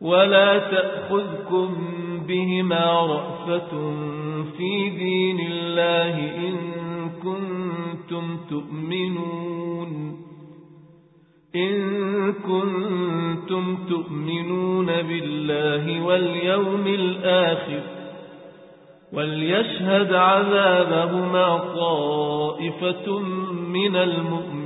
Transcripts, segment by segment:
ولا تأخذكم بهما رأفة في دين الله إن كنتم تؤمنون إن كنتم تؤمنون بالله واليوم الآخر وليشهد عذابهما طائفة من المؤمنين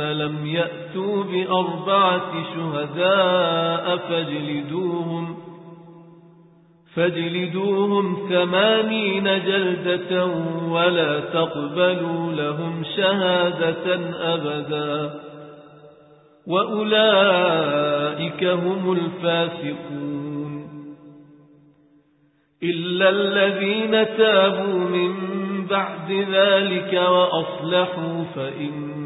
لم يأتوا بأربعة شهداء فاجلدوهم فاجلدوهم ثمانين جلدة ولا تقبلوا لهم شهادة أبدا. وأولئك هم الفاسقون. إلا الذين تابوا من بعد ذلك وأصلحوا فإن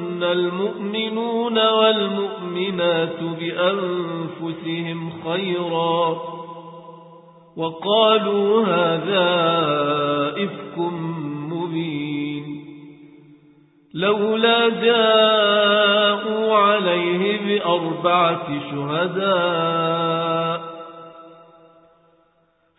المؤمنون والمؤمنات بأنفسهم خيرا وقالوا هذا إفك مبين لولا جاءوا عليه بأربعة شهداء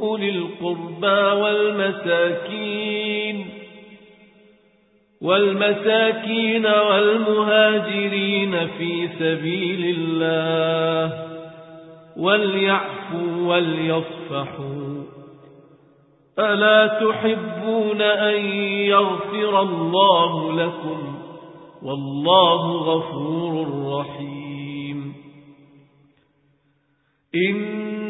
أولي القربى والمساكين والمساكين والمهاجرين في سبيل الله وليعفوا وليصفحوا. ألا تحبون أن يغفر الله لكم؟ والله غفور رحيم. إن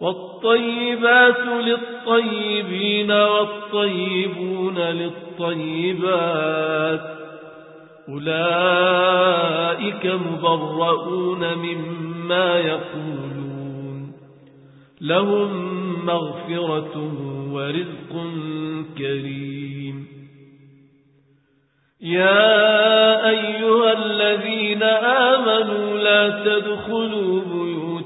والطيبات للطيبين والطيبون للطيبات أولئك مبرؤون مما يقولون لهم مغفرة ورزق كريم. يا أيها الذين آمنوا لا تدخلوا بيوت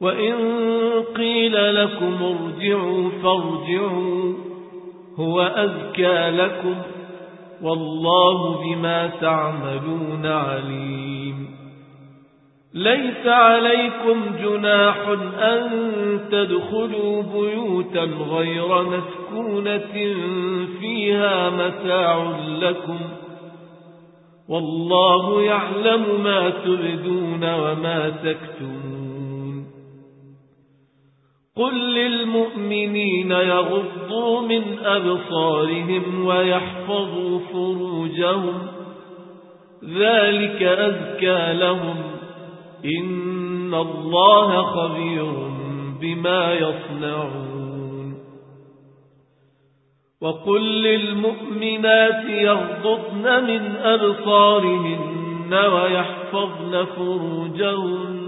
وإن قيل لكم ارجعوا فارجعوا هو أذكى لكم والله بما تعملون عليم. ليس عليكم جناح أن تدخلوا بيوتا غير مسكونة فيها متاع لكم والله يعلم ما تبدون وما تكتمون. قل للمؤمنين يغضوا من أبصارهم ويحفظوا فروجهم ذلك أذكى لهم إن الله خبير بما يصنعون وقل للمؤمنات يغضضن من أبصارهن ويحفظن فروجهن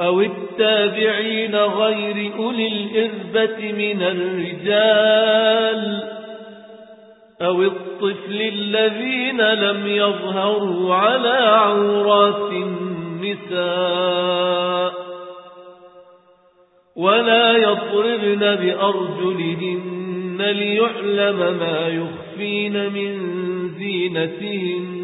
أو التابعين غير أولي الإربة من الرجال أو الطفل الذين لم يظهروا على عورات النساء ولا يضربن بأرجلهن ليعلم ما يخفين من زينتهن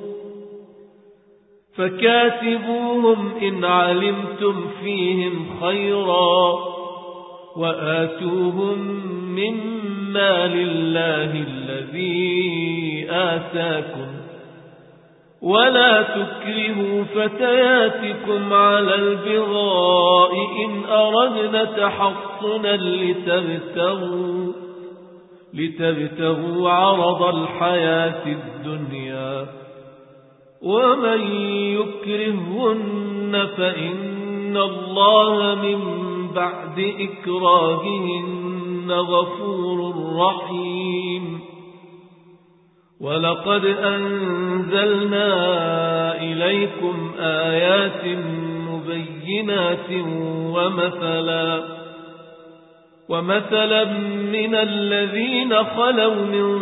فكاتبوهم إن علمتم فيهم خيرا وآتوهم مما لله الذي آتاكم ولا تكرهوا فتياتكم على البغاء إن أردنا تحصنا لتبتغوا لتبتغوا عرض الحياة الدنيا ومن يكرهن فإن الله من بعد إكراههن غفور رحيم ولقد أنزلنا إليكم آيات مبينات ومثلا ومثلا من الذين خلوا من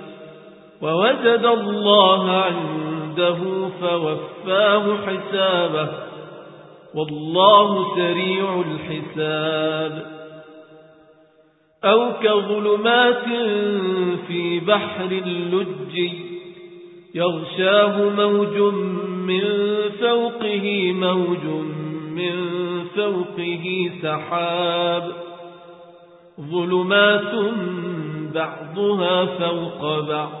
ووجد الله عنده فوفاه حسابه والله سريع الحساب. أو كظلمات في بحر اللج يغشاه موج من فوقه موج من فوقه سحاب. ظلمات بعضها فوق بعض.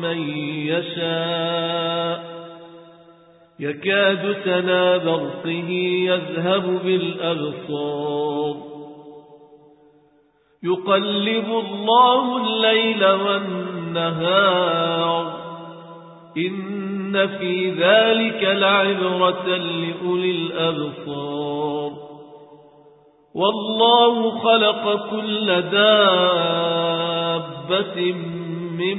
من يشاء. يكاد سنا برقه يذهب بالأبصار. يقلب الله الليل والنهار. إن في ذلك لعبرة لأولي الأبصار. والله خلق كل دابة من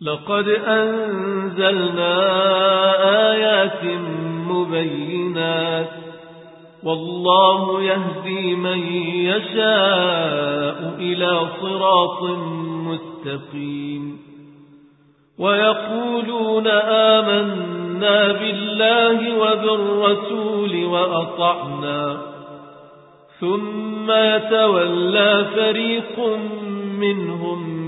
لقد أنزلنا آيات مبينات والله يهدي من يشاء إلى صراط مستقيم ويقولون آمنا بالله وبالرسول وأطعنا ثم يتولى فريق منهم من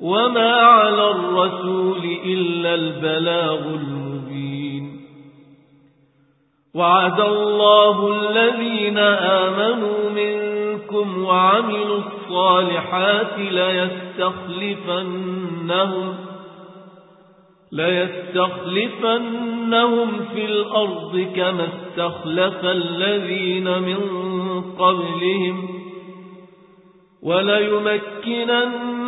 وما على الرسول إلا البلاغ المبين وعد الله الذين آمنوا منكم وعملوا الصالحات ليستخلفنهم ليستخلفنهم في الأرض كما استخلف الذين من قبلهم وليمكنن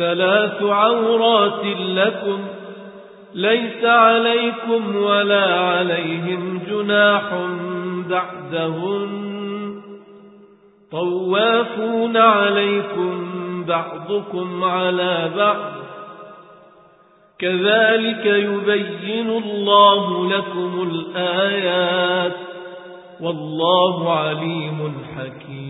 ثلاث عورات لكم ليس عليكم ولا عليهم جناح بعدهن طوافون عليكم بعضكم على بعض كذلك يبين الله لكم الآيات والله عليم حكيم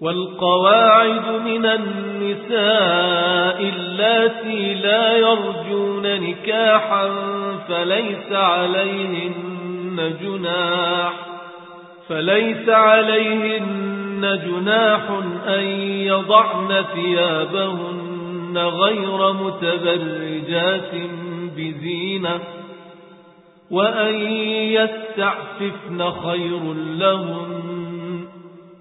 والقواعد من النساء اللاتي لا يرجون نكاحا فليس عليهن جناح فليس عليهن جناح أن يضعن ثيابهن غير متبرجات بزينة وأن يستعففن خير لهن